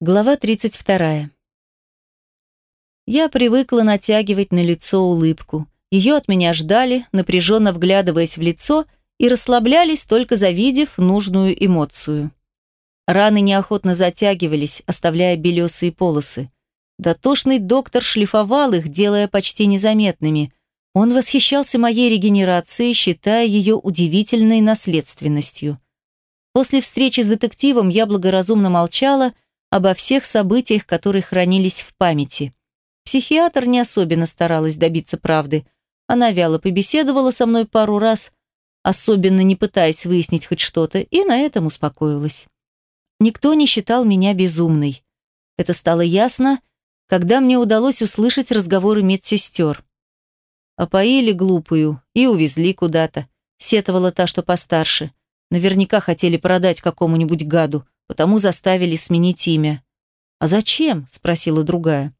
Глава 32. Я привыкла натягивать на лицо улыбку. Ее от меня ждали, напряженно вглядываясь в лицо, и расслаблялись, только завидев нужную эмоцию. Раны неохотно затягивались, оставляя белесые полосы. Дотошный доктор шлифовал их, делая почти незаметными. Он восхищался моей регенерацией, считая ее удивительной наследственностью. После встречи с детективом я благоразумно молчала, обо всех событиях, которые хранились в памяти. Психиатр не особенно старалась добиться правды. Она вяло побеседовала со мной пару раз, особенно не пытаясь выяснить хоть что-то, и на этом успокоилась. Никто не считал меня безумной. Это стало ясно, когда мне удалось услышать разговоры медсестер. Опоили глупую и увезли куда-то. Сетовала та, что постарше. Наверняка хотели продать какому-нибудь гаду, потому заставили сменить имя. «А зачем?» – спросила другая.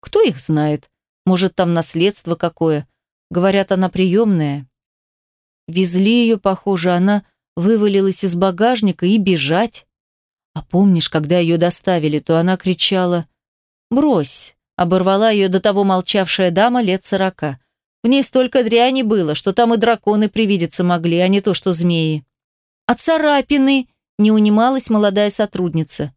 «Кто их знает? Может, там наследство какое? Говорят, она приемная». Везли ее, похоже, она вывалилась из багажника и бежать. А помнишь, когда ее доставили, то она кричала «Брось!» Оборвала ее до того молчавшая дама лет сорока. В ней столько дряни было, что там и драконы привидеться могли, а не то что змеи. «А царапины?» Не унималась молодая сотрудница.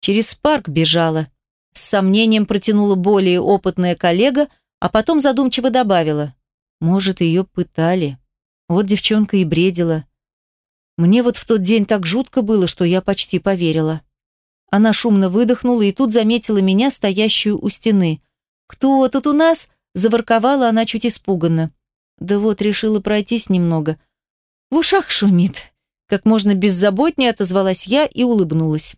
Через парк бежала. С сомнением протянула более опытная коллега, а потом задумчиво добавила. Может, ее пытали. Вот девчонка и бредила. Мне вот в тот день так жутко было, что я почти поверила. Она шумно выдохнула и тут заметила меня, стоящую у стены. «Кто тут у нас?» – заворковала она чуть испуганно. «Да вот, решила пройтись немного. В ушах шумит. Как можно беззаботнее отозвалась я и улыбнулась.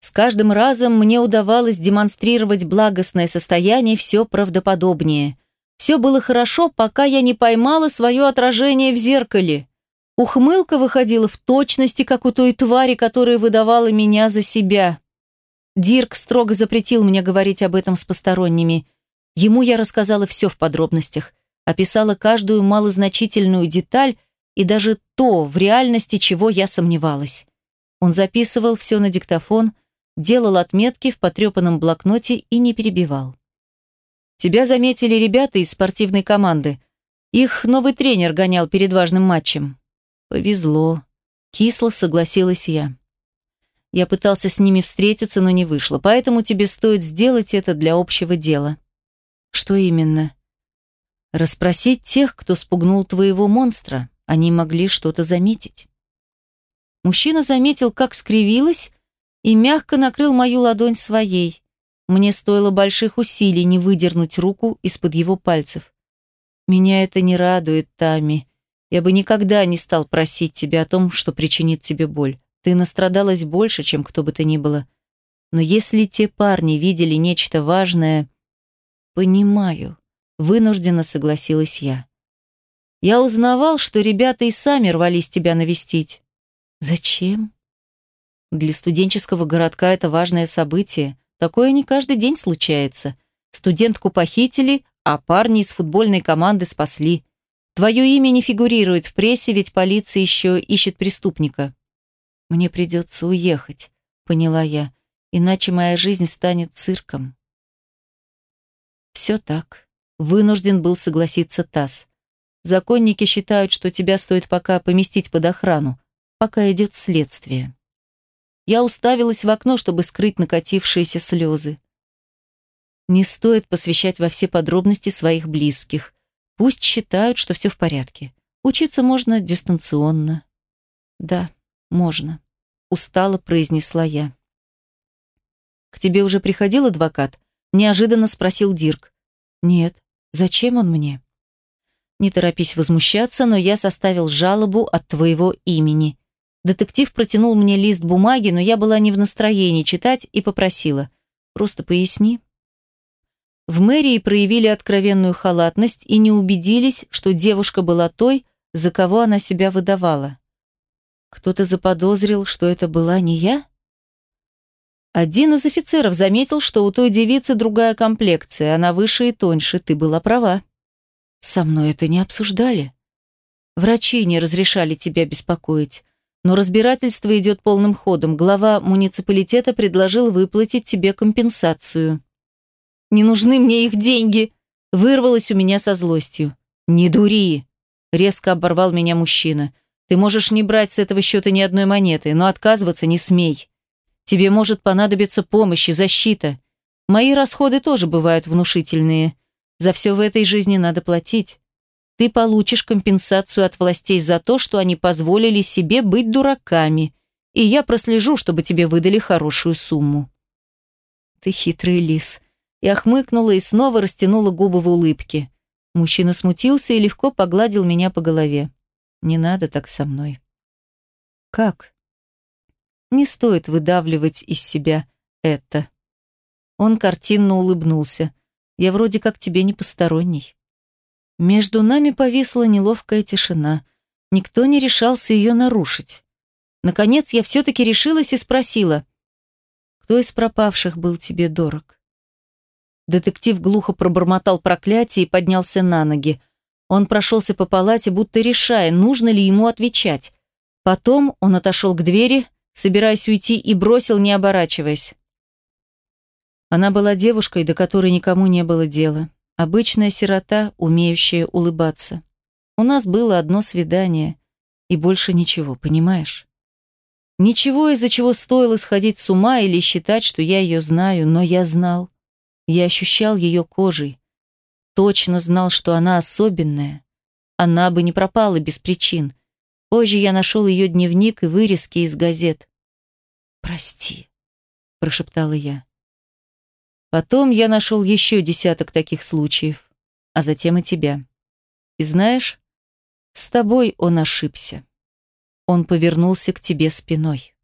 С каждым разом мне удавалось демонстрировать благостное состояние все правдоподобнее. Все было хорошо, пока я не поймала свое отражение в зеркале. Ухмылка выходила в точности, как у той твари, которая выдавала меня за себя. Дирк строго запретил мне говорить об этом с посторонними. Ему я рассказала все в подробностях, описала каждую малозначительную деталь, и даже то, в реальности чего я сомневалась. Он записывал все на диктофон, делал отметки в потрепанном блокноте и не перебивал. «Тебя заметили ребята из спортивной команды. Их новый тренер гонял перед важным матчем». «Повезло», — кисло согласилась я. Я пытался с ними встретиться, но не вышло, поэтому тебе стоит сделать это для общего дела. Что именно? Расспросить тех, кто спугнул твоего монстра. Они могли что-то заметить. Мужчина заметил, как скривилась, и мягко накрыл мою ладонь своей. Мне стоило больших усилий не выдернуть руку из-под его пальцев. Меня это не радует, Тами. Я бы никогда не стал просить тебя о том, что причинит тебе боль. Ты настрадалась больше, чем кто бы то ни было. Но если те парни видели нечто важное... Понимаю. Вынужденно согласилась я. Я узнавал, что ребята и сами рвались тебя навестить. Зачем? Для студенческого городка это важное событие. Такое не каждый день случается. Студентку похитили, а парни из футбольной команды спасли. Твое имя не фигурирует в прессе, ведь полиция еще ищет преступника. Мне придется уехать, поняла я, иначе моя жизнь станет цирком. Все так. Вынужден был согласиться Тасс. Законники считают, что тебя стоит пока поместить под охрану, пока идет следствие. Я уставилась в окно, чтобы скрыть накатившиеся слезы. Не стоит посвящать во все подробности своих близких. Пусть считают, что все в порядке. Учиться можно дистанционно. Да, можно. Устало произнесла я. К тебе уже приходил адвокат? Неожиданно спросил Дирк. Нет. Зачем он мне? Не торопись возмущаться, но я составил жалобу от твоего имени. Детектив протянул мне лист бумаги, но я была не в настроении читать и попросила. Просто поясни. В мэрии проявили откровенную халатность и не убедились, что девушка была той, за кого она себя выдавала. Кто-то заподозрил, что это была не я? Один из офицеров заметил, что у той девицы другая комплекция, она выше и тоньше, ты была права. Со мной это не обсуждали. Врачи не разрешали тебя беспокоить. Но разбирательство идет полным ходом. Глава муниципалитета предложил выплатить тебе компенсацию. «Не нужны мне их деньги!» Вырвалось у меня со злостью. «Не дури!» Резко оборвал меня мужчина. «Ты можешь не брать с этого счета ни одной монеты, но отказываться не смей. Тебе может понадобиться помощь и защита. Мои расходы тоже бывают внушительные. За все в этой жизни надо платить ты получишь компенсацию от властей за то, что они позволили себе быть дураками, и я прослежу, чтобы тебе выдали хорошую сумму». «Ты хитрый лис». Я хмыкнула и снова растянула губы в улыбке. Мужчина смутился и легко погладил меня по голове. «Не надо так со мной». «Как?» «Не стоит выдавливать из себя это». Он картинно улыбнулся. «Я вроде как тебе не посторонний». Между нами повисла неловкая тишина. Никто не решался ее нарушить. Наконец я все-таки решилась и спросила, «Кто из пропавших был тебе дорог?» Детектив глухо пробормотал проклятие и поднялся на ноги. Он прошелся по палате, будто решая, нужно ли ему отвечать. Потом он отошел к двери, собираясь уйти, и бросил, не оборачиваясь. Она была девушкой, до которой никому не было дела. Обычная сирота, умеющая улыбаться. У нас было одно свидание, и больше ничего, понимаешь? Ничего, из-за чего стоило сходить с ума или считать, что я ее знаю, но я знал. Я ощущал ее кожей. Точно знал, что она особенная. Она бы не пропала без причин. Позже я нашел ее дневник и вырезки из газет. «Прости», – прошептала я. Потом я нашел еще десяток таких случаев, а затем и тебя. И знаешь, с тобой он ошибся. Он повернулся к тебе спиной.